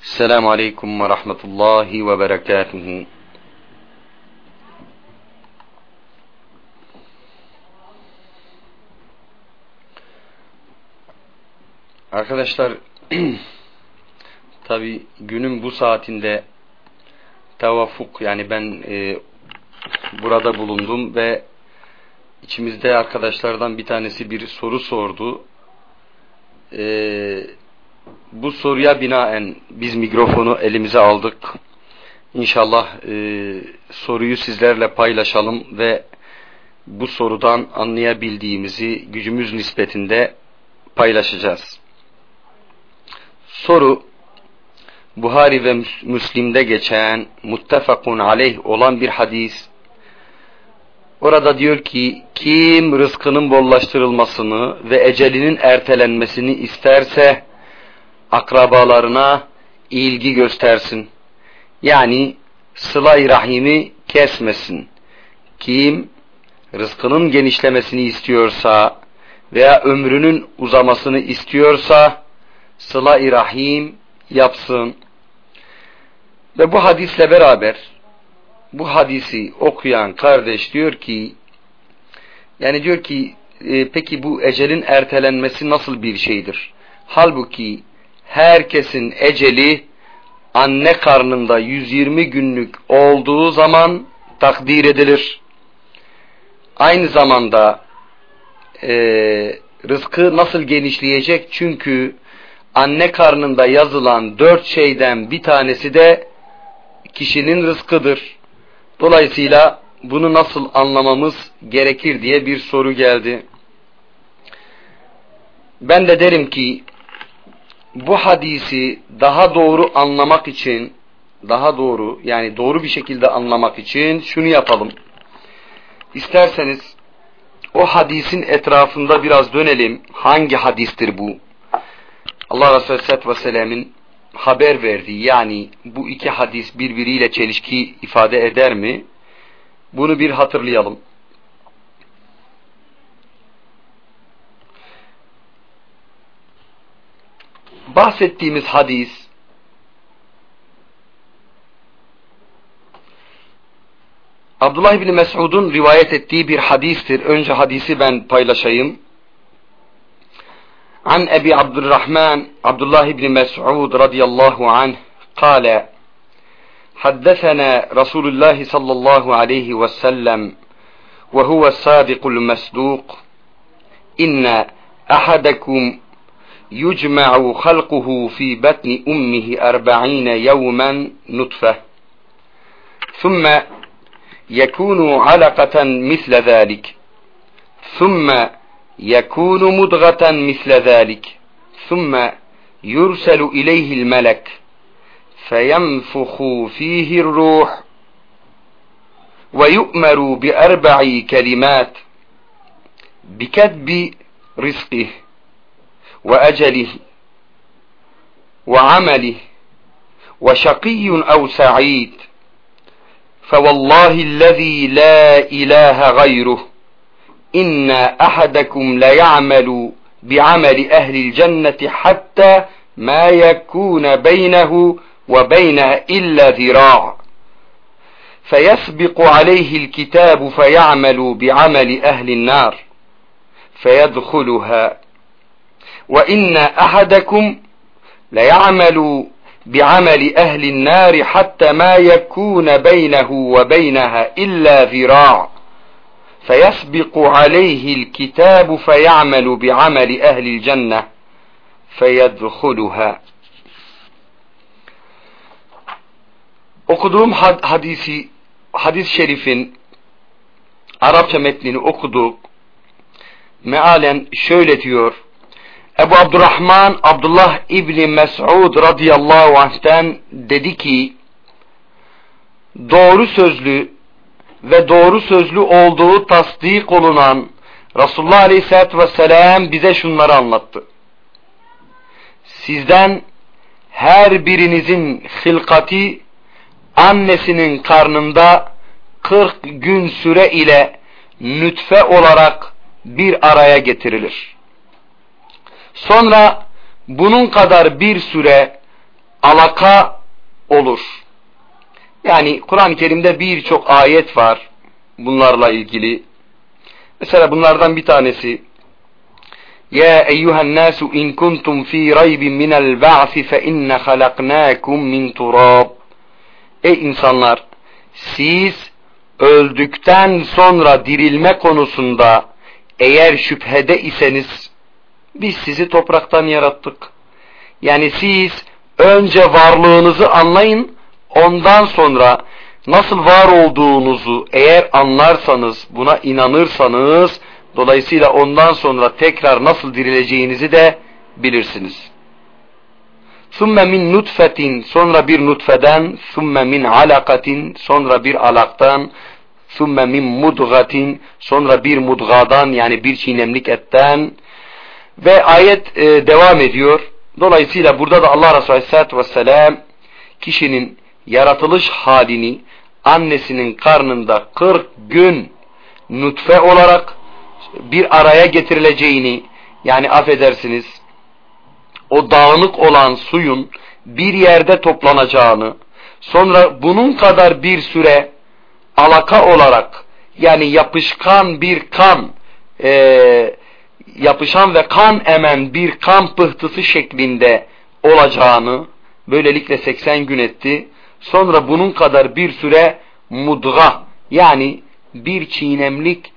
Selamun Aleyküm ve Rahmetullahi ve Berekatuhu. Arkadaşlar tabi günün bu saatinde tevafuk yani ben e, burada bulundum ve içimizde arkadaşlardan bir tanesi bir soru sordu. Eee bu soruya binaen biz mikrofonu elimize aldık. İnşallah e, soruyu sizlerle paylaşalım ve bu sorudan anlayabildiğimizi gücümüz nispetinde paylaşacağız. Soru Buhari ve Müslim'de geçen muttefakun aleyh olan bir hadis. Orada diyor ki kim rızkının bollaştırılmasını ve ecelinin ertelenmesini isterse akrabalarına ilgi göstersin. Yani sıla-i rahimi kesmesin. Kim rızkının genişlemesini istiyorsa veya ömrünün uzamasını istiyorsa sıla-i rahim yapsın. Ve bu hadisle beraber bu hadisi okuyan kardeş diyor ki yani diyor ki e, peki bu ecelin ertelenmesi nasıl bir şeydir? Halbuki herkesin eceli anne karnında 120 günlük olduğu zaman takdir edilir. Aynı zamanda e, rızkı nasıl genişleyecek? Çünkü anne karnında yazılan dört şeyden bir tanesi de kişinin rızkıdır. Dolayısıyla bunu nasıl anlamamız gerekir diye bir soru geldi. Ben de derim ki bu hadisi daha doğru anlamak için daha doğru yani doğru bir şekilde anlamak için şunu yapalım. İsterseniz o hadisin etrafında biraz dönelim. Hangi hadistir bu? Allah Resulü Aleyhisselatü Vesselam'ın haber verdiği yani bu iki hadis birbiriyle çelişki ifade eder mi? Bunu bir hatırlayalım. Bahsettiğimiz hadis Abdullah İbni Mes'ud'un rivayet ettiği bir hadistir. Önce hadisi ben paylaşayım. عن أبي عبد الرحمن عبد الله بن مسعود رضي الله عنه قال حدثنا رسول الله صلى الله عليه وسلم وهو الصادق المصدوق إن أحدكم يجمع خلقه في بطن أمه أربعين يوما نطفة. ثم يكون علقة مثل ذلك. ثم يكون مضغة مثل ذلك. ثم يرسل إليه الملك. فينفخ فيه الروح. ويؤمر بأربع كلمات. بكتب رزقه. وأجله وعمله وشقي أو سعيد فوالله الذي لا إله غيره إن أحدكم ليعمل بعمل أهل الجنة حتى ما يكون بينه وبينها إلا ذراع فيسبق عليه الكتاب فيعمل بعمل أهل النار فيدخلها وإن أحدكم ليعمل بعمل أهل النار حتى ما يكون بينه وبينها إلا ذراع فيسبق عليه الكتاب فيعمل بعمل أهل الجنة فيدخلها Okuduğum hadisi, hadis şerifin Arapça metnini okuduk. Mealen şöyle diyor. Ebu Abdurrahman Abdullah İbni Mes'ud radıyallahu anh'ten dedi ki doğru sözlü ve doğru sözlü olduğu tasdik olunan Resulullah Aleyhisselatü Vesselam bize şunları anlattı. Sizden her birinizin hilkati annesinin karnında 40 gün süre ile nütfe olarak bir araya getirilir. Sonra bunun kadar bir süre alaka olur. Yani Kur'an-ı Kerim'de birçok ayet var bunlarla ilgili. Mesela bunlardan bir tanesi Ya eyyuhen nasu in kuntum fi raybin minel ba'si fe inne halaknakum min turab Ey insanlar siz öldükten sonra dirilme konusunda eğer şüphede iseniz biz sizi topraktan yarattık. Yani siz önce varlığınızı anlayın ondan sonra nasıl var olduğunuzu eğer anlarsanız buna inanırsanız dolayısıyla ondan sonra tekrar nasıl dirileceğinizi de bilirsiniz. Sümme min nutfetin sonra bir nutfeden, sümme min alakatin sonra bir alaktan, sümme min mudgatin sonra bir mudgadan yani bir çiğnemlik etten ve ayet e, devam ediyor. Dolayısıyla burada da Allah Resulü Aleyhisselatü Vesselam kişinin yaratılış halini annesinin karnında 40 gün nutfe olarak bir araya getirileceğini yani affedersiniz o dağınık olan suyun bir yerde toplanacağını, sonra bunun kadar bir süre alaka olarak yani yapışkan bir kan, e, yapışan ve kan emen bir kan pıhtısı şeklinde olacağını, böylelikle 80 gün etti. Sonra bunun kadar bir süre mudga yani bir çiğnemlik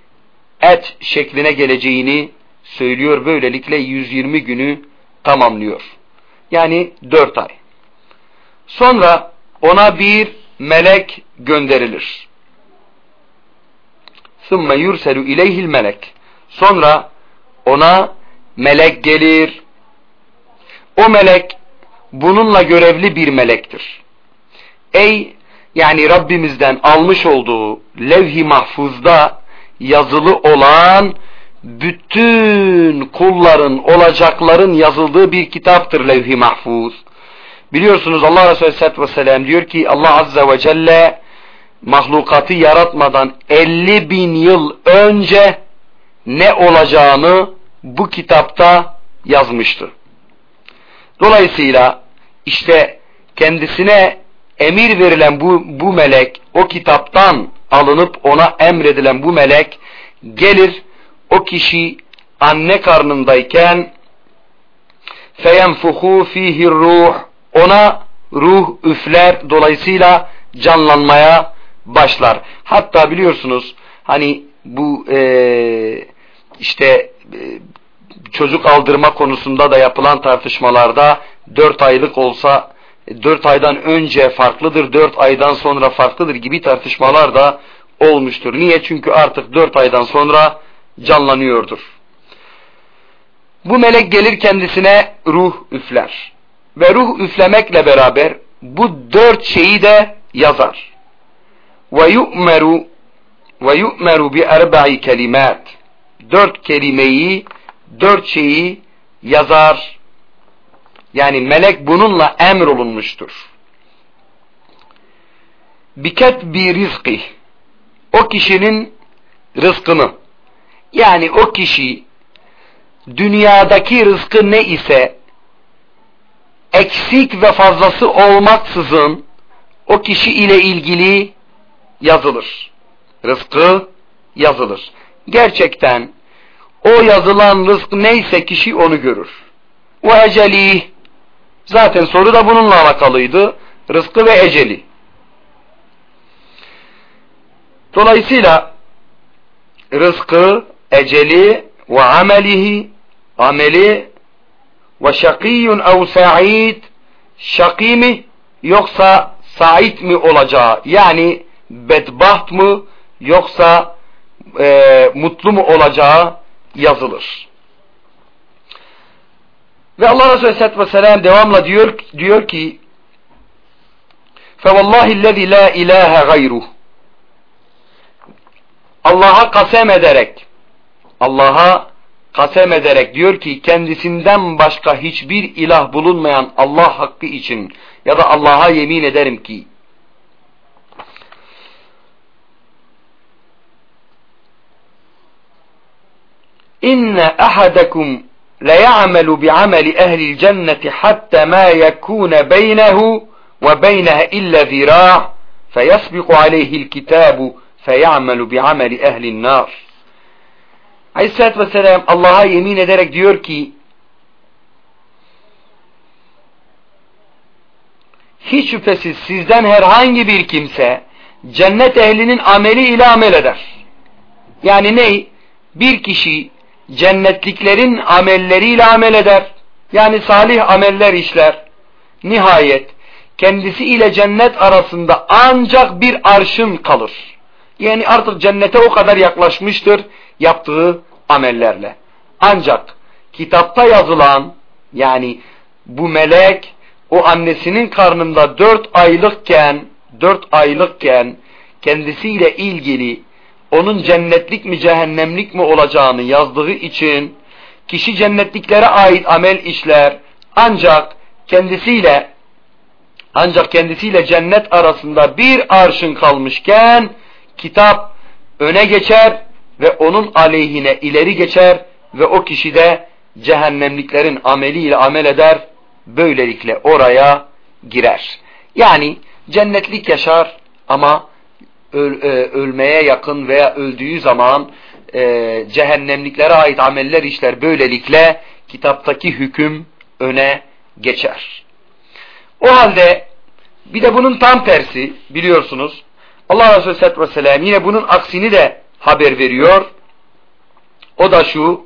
et şekline geleceğini söylüyor. Böylelikle 120 günü tamamlıyor. Yani dört ay. Sonra ona bir melek gönderilir. ثُمَّ يُرْسَلُ اِلَيْهِ melek. Sonra ona melek gelir. O melek bununla görevli bir melektir. Ey yani Rabbimizden almış olduğu levh-i mahfuzda yazılı olan bütün kulların, olacakların yazıldığı bir kitaptır levh-i mahfuz. Biliyorsunuz Allah Resulü Aleyhisselatü Vesselam diyor ki Allah Azze ve Celle mahlukatı yaratmadan 50 bin yıl önce ne olacağını bu kitapta yazmıştı. Dolayısıyla işte kendisine emir verilen bu, bu melek o kitaptan alınıp ona emredilen bu melek gelir o kişi anne karnındayken feyenfuhu fihi ruh ona ruh üfler dolayısıyla canlanmaya başlar. Hatta biliyorsunuz hani bu e, işte e, çocuk aldırma konusunda da yapılan tartışmalarda dört aylık olsa dört aydan önce farklıdır, dört aydan sonra farklıdır gibi tartışmalar da olmuştur. Niye? Çünkü artık dört aydan sonra canlanıyordur. Bu melek gelir kendisine ruh üfler. Ve ruh üflemekle beraber bu dört şeyi de yazar. Ve yu'meru ve yu'meru. Dört kelimeyi, dört şeyi yazar. Yani melek bununla emrolunmuştur. Biket bir rizki. O kişinin rızkını yani o kişi dünyadaki rızkı ne ise eksik ve fazlası olmaksızın o kişi ile ilgili yazılır. Rızkı yazılır. Gerçekten o yazılan rızk neyse kişi onu görür. Ve eceli Zaten soru da bununla alakalıydı. Rızkı ve eceli. Dolayısıyla rızkı, eceli ve amelihi ameli ve şakiyun ev sa'id şakî mi yoksa sa'id mi olacağı yani bedbaht mı yoksa e, mutlu mu olacağı yazılır. Ve Allah Resulü Aleyhisselatü Vesselam devamla diyor, diyor ki فَوَاللّٰهِ الَّذِي لَا اِلَٰهَ غَيْرُهُ Allah'a kasem ederek Allah'a kasem ederek diyor ki kendisinden başka hiçbir ilah bulunmayan Allah hakkı için ya da Allah'a yemin ederim ki inne ahadakum la ya'malu bi amali ehli'l cenneti hatta ma yekuna beynehu ve beyneha illa zira' feyasbiqu aleyhi'l kitabu fey'amelu bi amali ehli'n nar. Vesselam Allah'a yemin ederek diyor ki hiç şüphesiz sizden herhangi bir kimse cennet ehlinin ameli ile amel eder. Yani ne? Bir kişi cennetliklerin amelleriyle amel eder. Yani salih ameller işler. Nihayet kendisi ile cennet arasında ancak bir arşın kalır. Yani artık cennete o kadar yaklaşmıştır yaptığı amellerle. Ancak kitapta yazılan yani bu melek o annesinin karnında dört aylıkken dört aylıkken kendisiyle ilgili onun cennetlik mi cehennemlik mi olacağını yazdığı için kişi cennetliklere ait amel işler ancak kendisiyle ancak kendisiyle cennet arasında bir arşın kalmışken kitap öne geçer ve onun aleyhine ileri geçer ve o kişi de cehennemliklerin ameliyle amel eder böylelikle oraya girer. Yani cennetlik yaşar ama öl, e, ölmeye yakın veya öldüğü zaman e, cehennemliklere ait ameller işler. Böylelikle kitaptaki hüküm öne geçer. O halde bir de bunun tam tersi biliyorsunuz. Allah Resulü Aleyhisselatü Vesselam yine bunun aksini de haber veriyor. O da şu.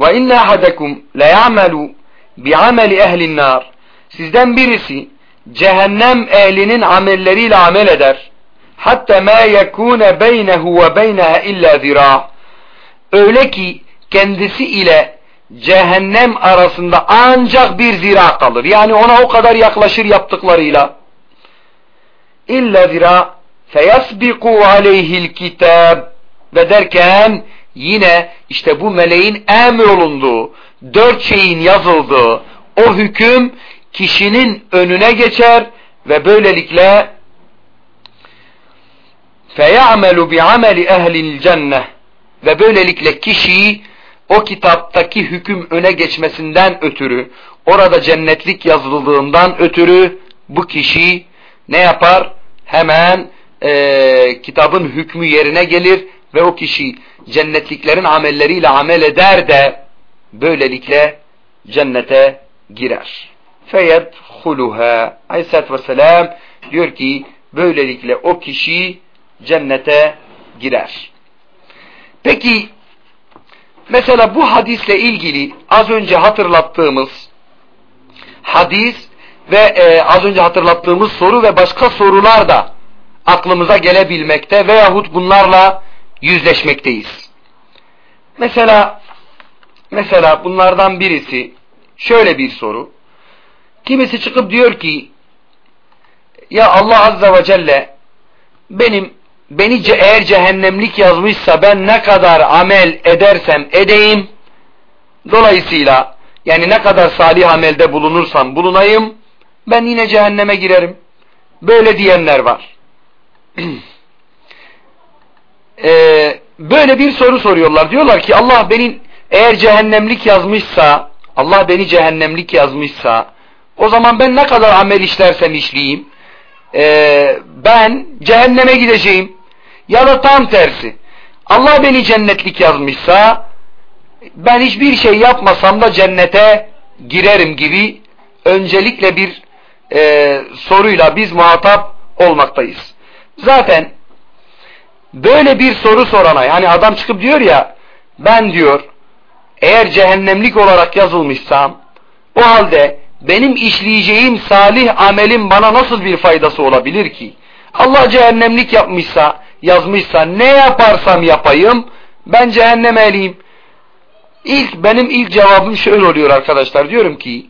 Ve inna ahadakum la ya'malu bi ameli ehlin. Sizden birisi cehennem ehlinin amelleriyle amel eder. Hatta ma yekune beynehu ve beyneha illa zira. Öyle ki kendisi ile cehennem arasında ancak bir zira kalır. Yani ona o kadar yaklaşır yaptıklarıyla. İlla zira feyasbiku aleyhil kitab ve derken yine işte bu meleğin emrolunduğu dört şeyin yazıldığı o hüküm kişinin önüne geçer ve böylelikle feyamelu bi ameli ehlil cenne ve böylelikle kişiyi o kitaptaki hüküm öne geçmesinden ötürü orada cennetlik yazıldığından ötürü bu kişi ne yapar? Hemen e, kitabın hükmü yerine gelir ve o kişi cennetliklerin amelleriyle amel eder de böylelikle cennete girer. Feyedhuluha Aleyhisselatü Vesselam diyor ki böylelikle o kişi cennete girer. Peki mesela bu hadisle ilgili az önce hatırlattığımız hadis ve e, az önce hatırlattığımız soru ve başka sorular da aklımıza gelebilmekte veyahut bunlarla yüzleşmekteyiz. Mesela mesela bunlardan birisi şöyle bir soru. Kimisi çıkıp diyor ki ya Allah Azze ve Celle benim beni eğer cehennemlik yazmışsa ben ne kadar amel edersem edeyim dolayısıyla yani ne kadar salih amelde bulunursam bulunayım ben yine cehenneme girerim. Böyle diyenler var. ee, böyle bir soru soruyorlar. Diyorlar ki Allah beni eğer cehennemlik yazmışsa Allah beni cehennemlik yazmışsa o zaman ben ne kadar amel işlersem işleyeyim e, ben cehenneme gideceğim. Ya da tam tersi. Allah beni cennetlik yazmışsa ben hiçbir şey yapmasam da cennete girerim gibi öncelikle bir e, soruyla biz muhatap olmaktayız. Zaten böyle bir soru sorana yani adam çıkıp diyor ya ben diyor eğer cehennemlik olarak yazılmışsam o halde benim işleyeceğim salih amelim bana nasıl bir faydası olabilir ki? Allah cehennemlik yapmışsa, yazmışsa ne yaparsam yapayım ben cehennem ehliyim. İlk benim ilk cevabım şöyle oluyor arkadaşlar. Diyorum ki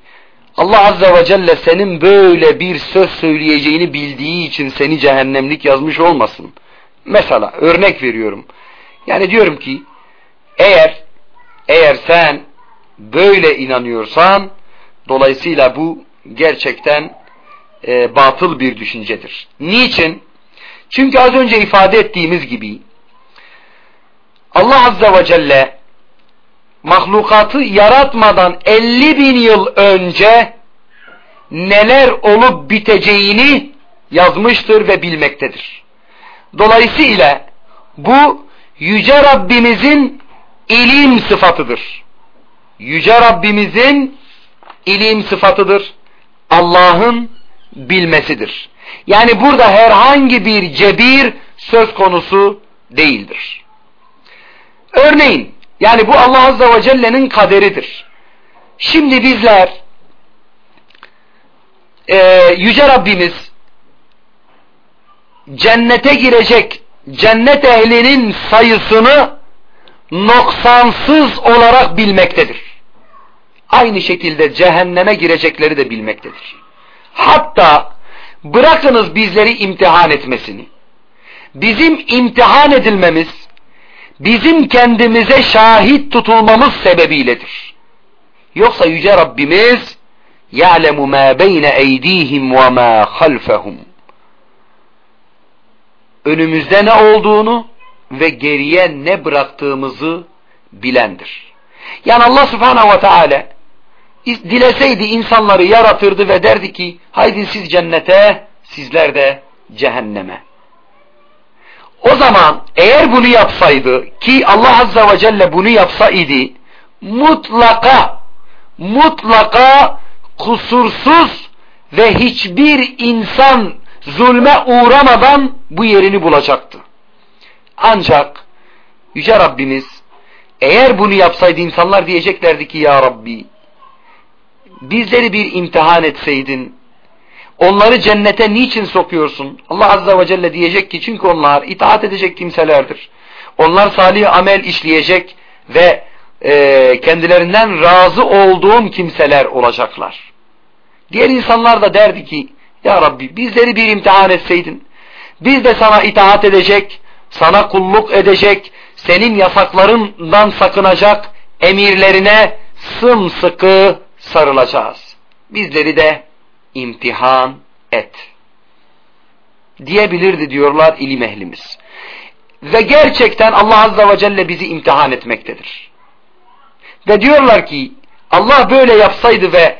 Allah Azze ve Celle senin böyle bir söz söyleyeceğini bildiği için seni cehennemlik yazmış olmasın. Mesela örnek veriyorum. Yani diyorum ki eğer eğer sen böyle inanıyorsan dolayısıyla bu gerçekten e, batıl bir düşüncedir. Niçin? Çünkü az önce ifade ettiğimiz gibi Allah Azze ve Celle mahlukatı yaratmadan 50 bin yıl önce neler olup biteceğini yazmıştır ve bilmektedir. Dolayısıyla bu Yüce Rabbimizin ilim sıfatıdır. Yüce Rabbimizin ilim sıfatıdır. Allah'ın bilmesidir. Yani burada herhangi bir cebir söz konusu değildir. Örneğin yani bu Allah Azze ve Celle'nin kaderidir. Şimdi bizler e, Yüce Rabbimiz cennete girecek cennet ehlinin sayısını noksansız olarak bilmektedir. Aynı şekilde cehenneme girecekleri de bilmektedir. Hatta bırakınız bizleri imtihan etmesini. Bizim imtihan edilmemiz, bizim kendimize şahit tutulmamız sebebiyledir. Yoksa Yüce Rabbimiz يَعْلَمُ مَا بَيْنَ اَيْد۪يهِمْ وَمَا خَلْفَهُمْ Önümüzde ne olduğunu ve geriye ne bıraktığımızı bilendir. Yani Allah subhanahu ve teala dileseydi insanları yaratırdı ve derdi ki haydi siz cennete sizler de cehenneme. O zaman eğer bunu yapsaydı ki Allah Azze ve Celle bunu yapsaydı mutlaka mutlaka kusursuz ve hiçbir insan zulme uğramadan bu yerini bulacaktı. Ancak Yüce Rabbimiz eğer bunu yapsaydı insanlar diyeceklerdi ki ya Rabbi bizleri bir imtihan etseydin onları cennete niçin sokuyorsun? Allah Azze ve Celle diyecek ki çünkü onlar itaat edecek kimselerdir. Onlar salih amel işleyecek ve e, kendilerinden razı olduğum kimseler olacaklar. Diğer insanlar da derdi ki ya Rabbi bizleri bir imtihan etseydin biz de sana itaat edecek, sana kulluk edecek, senin yasaklarından sakınacak, emirlerine sımsıkı sarılacağız. Bizleri de imtihan et. Diyebilirdi diyorlar ilim ehlimiz. Ve gerçekten Allah Azze ve Celle bizi imtihan etmektedir. Ve diyorlar ki Allah böyle yapsaydı ve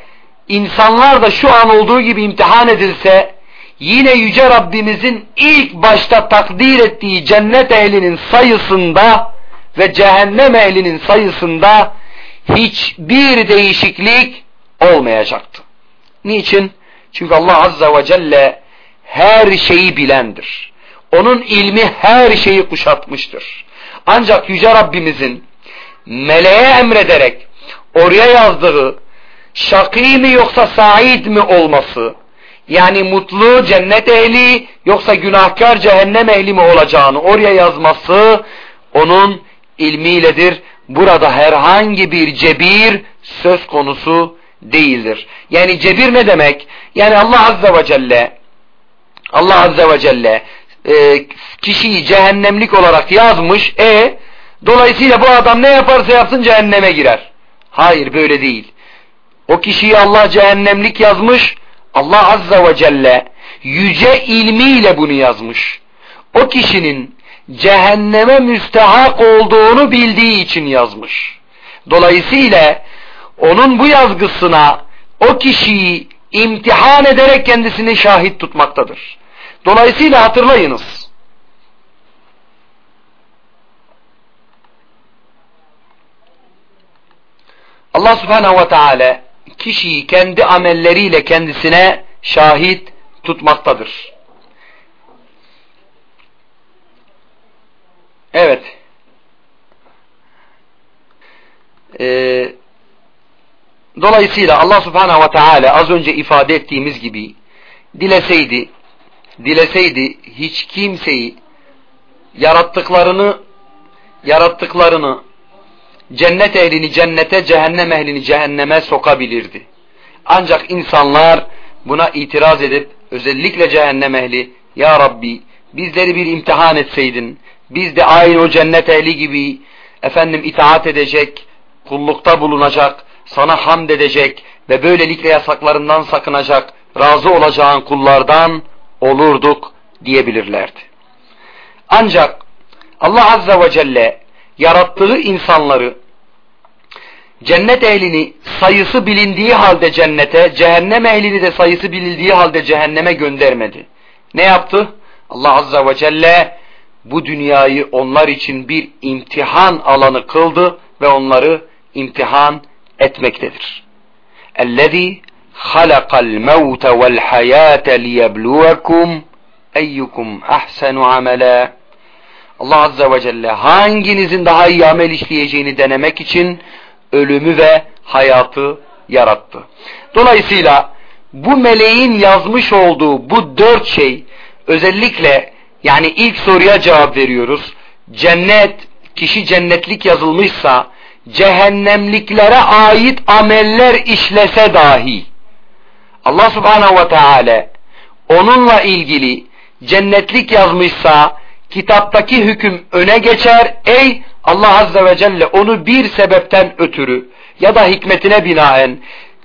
insanlar da şu an olduğu gibi imtihan edilse yine Yüce Rabbimizin ilk başta takdir ettiği cennet ehlinin sayısında ve cehennem ehlinin sayısında hiçbir değişiklik olmayacaktı. Niçin? Çünkü Allah Azza ve Celle her şeyi bilendir. Onun ilmi her şeyi kuşatmıştır. Ancak Yüce Rabbimizin meleğe emrederek oraya yazdığı şakî mi yoksa said mi olması yani mutlu cennet ehli yoksa günahkar cehennem ehli mi olacağını oraya yazması onun ilmiyledir. Burada herhangi bir cebir söz konusu değildir. Yani cebir ne demek? Yani Allah Azze ve Celle Allah Azze ve Celle e, kişiyi cehennemlik olarak yazmış. E dolayısıyla bu adam ne yaparsa yapsın cehenneme girer. Hayır böyle değil. O kişiyi Allah cehennemlik yazmış. Allah Azze ve Celle yüce ilmiyle bunu yazmış. O kişinin cehenneme müstehak olduğunu bildiği için yazmış. Dolayısıyla onun bu yazgısına o kişiyi imtihan ederek kendisini şahit tutmaktadır. Dolayısıyla hatırlayınız. Allah subhanehu ve teala kişiyi kendi amelleriyle kendisine şahit tutmaktadır. Evet. Ee, dolayısıyla Allah subhanahu ve teala az önce ifade ettiğimiz gibi dileseydi dileseydi hiç kimseyi yarattıklarını yarattıklarını cennet ehlini cennete, cehennem ehlini cehenneme sokabilirdi. Ancak insanlar buna itiraz edip özellikle cehennem ehli Ya Rabbi bizleri bir imtihan etseydin biz de aynı o cennet ehli gibi efendim itaat edecek, kullukta bulunacak, sana hamd edecek ve böylelikle yasaklarından sakınacak, razı olacağın kullardan olurduk diyebilirlerdi. Ancak Allah Azze ve Celle yarattığı insanları cennet ehlini sayısı bilindiği halde cennete, cehennem ehlini de sayısı bilindiği halde cehenneme göndermedi. Ne yaptı? Allah Azze ve Celle bu dünyayı onlar için bir imtihan alanı kıldı ve onları imtihan etmektedir. اَلَّذ۪ي خَلَقَ الْمَوْتَ وَالْحَيَاةَ لِيَبْلُوَكُمْ اَيُّكُمْ اَحْسَنُ عَمَلًا Allah Azze ve Celle hanginizin daha iyi amel işleyeceğini denemek için ölümü ve hayatı yarattı. Dolayısıyla bu meleğin yazmış olduğu bu dört şey özellikle yani ilk soruya cevap veriyoruz. Cennet, kişi cennetlik yazılmışsa cehennemliklere ait ameller işlese dahi Allah subhanehu ve teala onunla ilgili cennetlik yazmışsa kitaptaki hüküm öne geçer. Ey Allah Azze ve Celle onu bir sebepten ötürü ya da hikmetine binaen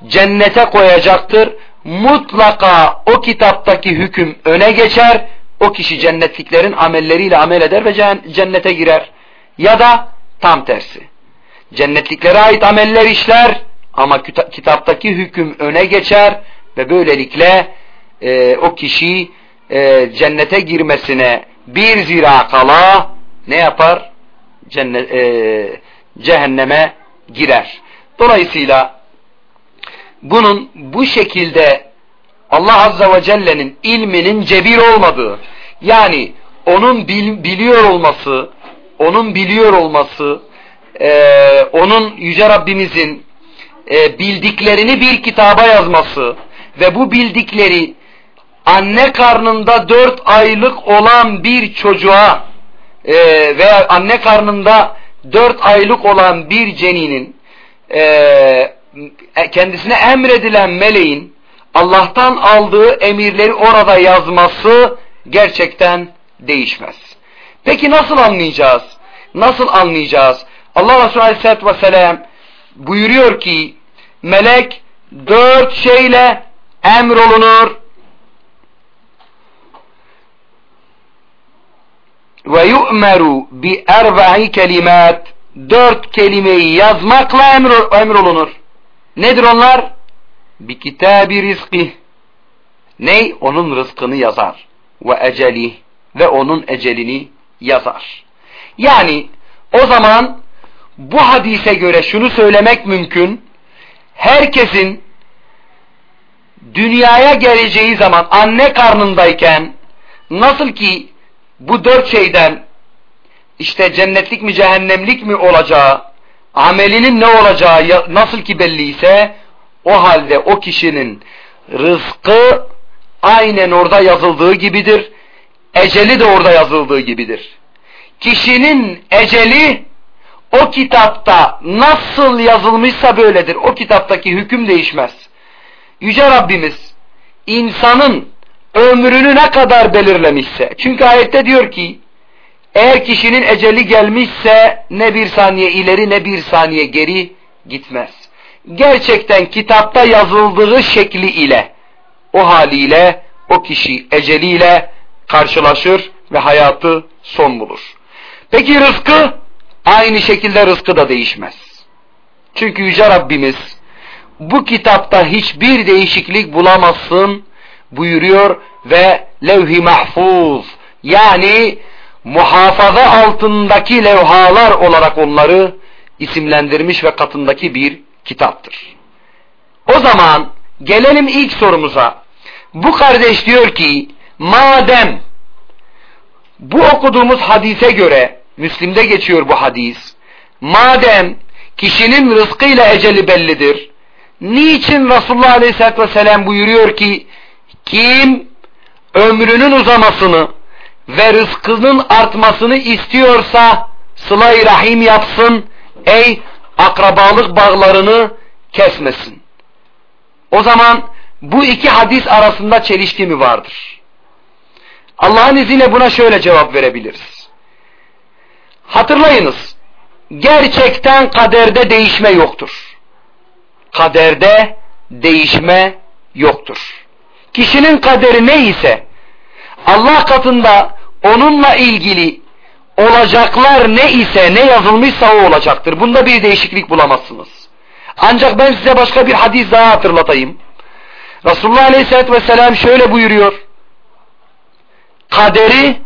cennete koyacaktır. Mutlaka o kitaptaki hüküm öne geçer. O kişi cennetliklerin amelleriyle amel eder ve cennete girer. Ya da tam tersi. Cennetliklere ait ameller işler ama kitaptaki hüküm öne geçer ve böylelikle e, o kişi e, cennete girmesine bir zira kala ne yapar? Cennet, e, cehenneme girer. Dolayısıyla bunun bu şekilde Allah Azze ve Celle'nin ilminin cebir olmadığı yani onun bil, biliyor olması onun biliyor olması e, onun Yüce Rabbimizin e, bildiklerini bir kitaba yazması ve bu bildikleri anne karnında dört aylık olan bir çocuğa e, veya anne karnında dört aylık olan bir ceninin e, kendisine emredilen meleğin Allah'tan aldığı emirleri orada yazması gerçekten değişmez. Peki nasıl anlayacağız? Nasıl anlayacağız? Allah Resulü Aleyhisselatü Vesselam buyuruyor ki melek dört şeyle emrolunur, ve yu'meru bi erba'i kelimat dört kelimeyi yazmakla emr, emrolunur. Nedir onlar? Bi kitabi rizki. Ney? Onun rızkını yazar. Ve eceli. Ve onun ecelini yazar. Yani o zaman bu hadise göre şunu söylemek mümkün. Herkesin dünyaya geleceği zaman anne karnındayken nasıl ki bu dört şeyden işte cennetlik mi cehennemlik mi olacağı, amelinin ne olacağı nasıl ki belliyse o halde o kişinin rızkı aynen orada yazıldığı gibidir. Eceli de orada yazıldığı gibidir. Kişinin eceli o kitapta nasıl yazılmışsa böyledir. O kitaptaki hüküm değişmez. Yüce Rabbimiz insanın ömrünü ne kadar belirlemişse. Çünkü ayette diyor ki eğer kişinin eceli gelmişse ne bir saniye ileri ne bir saniye geri gitmez. Gerçekten kitapta yazıldığı şekli ile o haliyle o kişi eceliyle karşılaşır ve hayatı son bulur. Peki rızkı? Aynı şekilde rızkı da değişmez. Çünkü Yüce Rabbimiz bu kitapta hiçbir değişiklik bulamazsın buyuruyor ve levh-i mahfuz yani muhafaza altındaki levhalar olarak onları isimlendirmiş ve katındaki bir kitaptır. O zaman gelelim ilk sorumuza. Bu kardeş diyor ki madem bu okuduğumuz hadise göre Müslim'de geçiyor bu hadis. Madem kişinin rızkıyla eceli bellidir. Niçin Resulullah Aleyhisselatü Vesselam buyuruyor ki kim ömrünün uzamasını ve rızkının artmasını istiyorsa sıla rahim yapsın ey akrabalık bağlarını kesmesin. O zaman bu iki hadis arasında çelişki mi vardır? Allah'ın izniyle buna şöyle cevap verebiliriz. Hatırlayınız, gerçekten kaderde değişme yoktur. Kaderde değişme yoktur. Kişinin kaderi ne ise Allah katında onunla ilgili olacaklar ne ise ne yazılmışsa o olacaktır. Bunda bir değişiklik bulamazsınız. Ancak ben size başka bir hadis daha hatırlatayım. Resulullah Aleyhisselatü Vesselam şöyle buyuruyor. Kaderi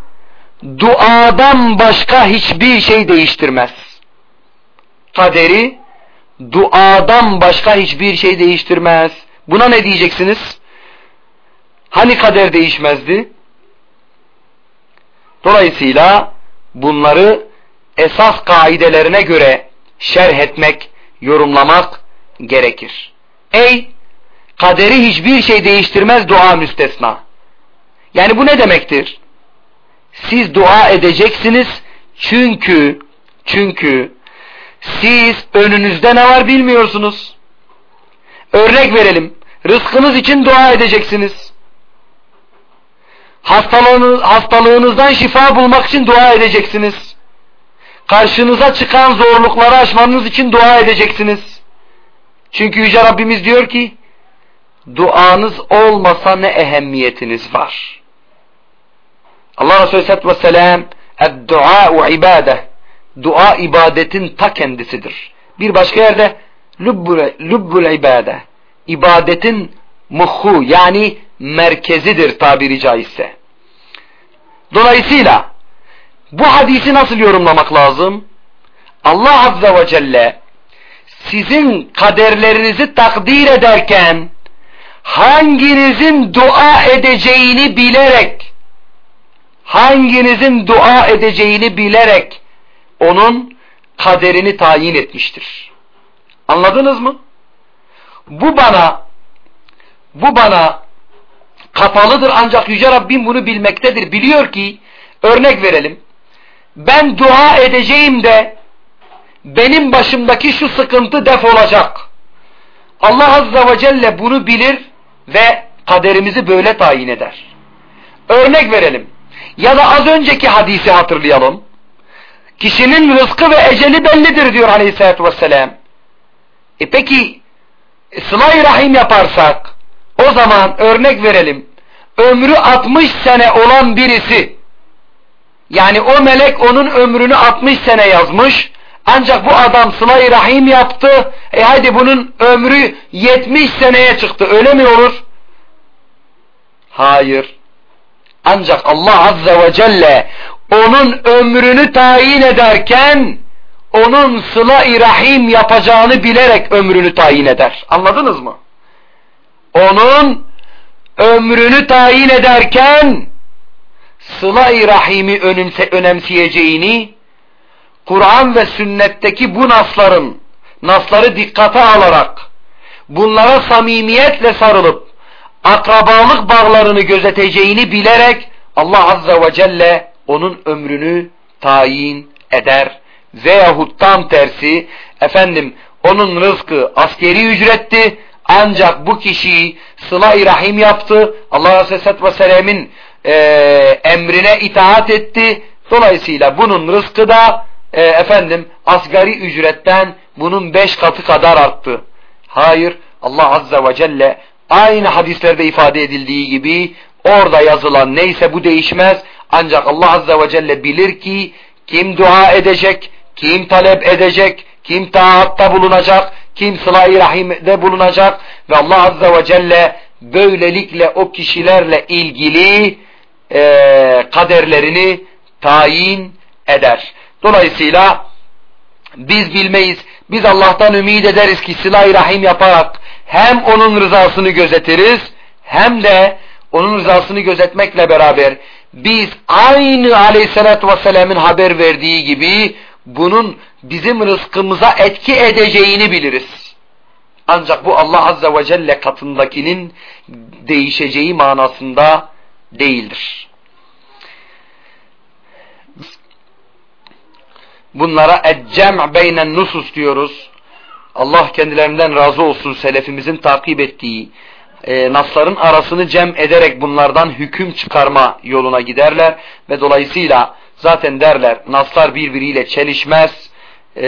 duadan başka hiçbir şey değiştirmez. Kaderi duadan başka hiçbir şey değiştirmez. Buna ne diyeceksiniz? Hani kader değişmezdi? Dolayısıyla bunları esas kaidelerine göre şerh etmek, yorumlamak gerekir. Ey kaderi hiçbir şey değiştirmez dua müstesna. Yani bu ne demektir? Siz dua edeceksiniz çünkü çünkü siz önünüzde ne var bilmiyorsunuz. Örnek verelim. Rızkınız için dua edeceksiniz. Hastalığınız, hastalığınızdan şifa bulmak için dua edeceksiniz. Karşınıza çıkan zorlukları aşmanız için dua edeceksiniz. Çünkü Yüce Rabbimiz diyor ki duanız olmasa ne ehemmiyetiniz var. Allah Resulü Aleyhisselatü Vesselam Dua ibade Dua ibadetin ta kendisidir. Bir başka yerde lubbul, lubbul ibade ibadetin muhu yani merkezidir tabiri caizse. Dolayısıyla bu hadisi nasıl yorumlamak lazım? Allah Azze ve Celle sizin kaderlerinizi takdir ederken hanginizin dua edeceğini bilerek hanginizin dua edeceğini bilerek onun kaderini tayin etmiştir. Anladınız mı? Bu bana bu bana kapalıdır ancak Yüce Rabbim bunu bilmektedir. Biliyor ki örnek verelim. Ben dua edeceğim de benim başımdaki şu sıkıntı def olacak. Allah Azze ve Celle bunu bilir ve kaderimizi böyle tayin eder. Örnek verelim. Ya da az önceki hadisi hatırlayalım. Kişinin rızkı ve eceli bellidir diyor aleyhissalatü vesselam. E peki sıla rahim yaparsak o zaman örnek verelim. Ömrü 60 sene olan birisi yani o melek onun ömrünü 60 sene yazmış ancak bu adam sıla rahim yaptı e hadi bunun ömrü 70 seneye çıktı öyle mi olur? Hayır. Ancak Allah Azze ve Celle onun ömrünü tayin ederken onun sıla-i rahim yapacağını bilerek ömrünü tayin eder. Anladınız mı? Onun ömrünü tayin ederken sıla-i rahimi önemse, önemseyeceğini Kur'an ve sünnetteki bu nasların nasları dikkate alarak bunlara samimiyetle sarılıp akrabalık bağlarını gözeteceğini bilerek Allah Azze ve Celle onun ömrünü tayin eder. Veyahut tam tersi efendim onun rızkı askeri ücretti ancak bu kişiyi sıla-i rahim yaptı. Allah Aleyhisselatü Vesselam'ın e, emrine itaat etti. Dolayısıyla bunun rızkı da e, efendim asgari ücretten bunun beş katı kadar arttı. Hayır Allah Azze ve Celle aynı hadislerde ifade edildiği gibi orada yazılan neyse bu değişmez. Ancak Allah Azze ve Celle bilir ki kim dua edecek, kim talep edecek, kim taatta bulunacak, kim sıla-i rahimde bulunacak ve Allah Azze ve Celle böylelikle o kişilerle ilgili e, kaderlerini tayin eder. Dolayısıyla biz bilmeyiz, biz Allah'tan ümit ederiz ki sıla-i rahim yaparak hem onun rızasını gözetiriz hem de onun rızasını gözetmekle beraber biz aynı aleyhissalatü vesselam'ın haber verdiği gibi bunun bizim rızkımıza etki edeceğini biliriz. Ancak bu Allah Azze ve Celle katındakinin değişeceği manasında değildir. Bunlara eccem beynen nusus diyoruz. Allah kendilerinden razı olsun selefimizin takip ettiği e, nasların arasını cem ederek bunlardan hüküm çıkarma yoluna giderler ve dolayısıyla zaten derler naslar birbiriyle çelişmez e,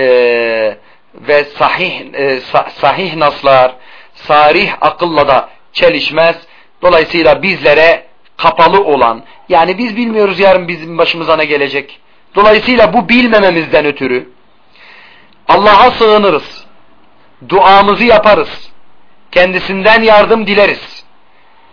ve sahih e, sahih naslar sarih akılla da çelişmez. Dolayısıyla bizlere kapalı olan yani biz bilmiyoruz yarın bizim başımıza ne gelecek. Dolayısıyla bu bilmememizden ötürü Allah'a sığınırız. Duamızı yaparız. Kendisinden yardım dileriz.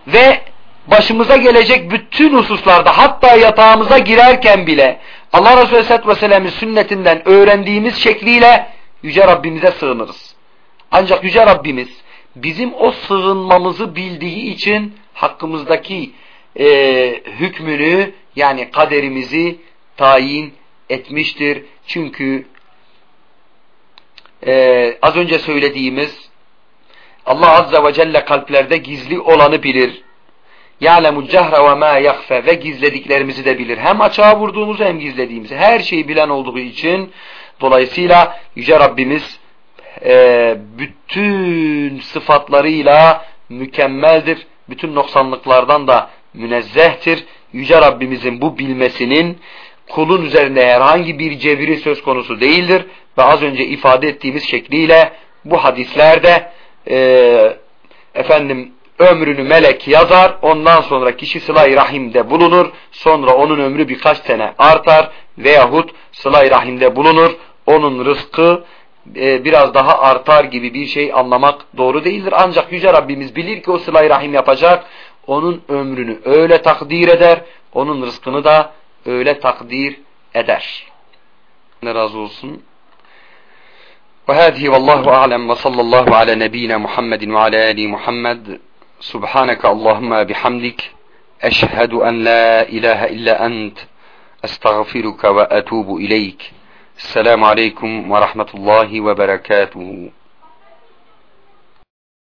Ve başımıza gelecek bütün hususlarda hatta yatağımıza girerken bile Allah Resulü Aleyhisselatü Vesselam'ın sünnetinden öğrendiğimiz şekliyle Yüce Rabbimize sığınırız. Ancak Yüce Rabbimiz bizim o sığınmamızı bildiği için hakkımızdaki e, hükmünü yani kaderimizi tayin etmiştir. Çünkü e, az önce söylediğimiz Allah Azze ve Celle kalplerde gizli olanı bilir. يَعْلَمُ الْجَهْرَ وَمَا يَخْفَ Ve gizlediklerimizi de bilir. Hem açığa vurduğumuzu hem gizlediğimizi. Her şeyi bilen olduğu için dolayısıyla Yüce Rabbimiz e, bütün sıfatlarıyla mükemmeldir. Bütün noksanlıklardan da münezzehtir. Yüce Rabbimizin bu bilmesinin kulun üzerinde herhangi bir cebiri söz konusu değildir. Ve az önce ifade ettiğimiz şekliyle bu hadislerde e, efendim ömrünü melek yazar. Ondan sonra kişi sıla-i rahimde bulunur. Sonra onun ömrü birkaç sene artar. Veyahut sıla-i rahimde bulunur. Onun rızkı e, biraz daha artar gibi bir şey anlamak doğru değildir. Ancak Yüce Rabbimiz bilir ki o sıla-i rahim yapacak. Onun ömrünü öyle takdir eder. Onun rızkını da öyle takdir eder. Ne razı olsun. وهذه والله أعلم وصلى الله على نبينا محمد وعلى آل محمد سبحانك اللهم بحمدك أشهد أن لا إله إلا أنت أستغفرك وأتوب إليك السلام عليكم ورحمة الله وبركاته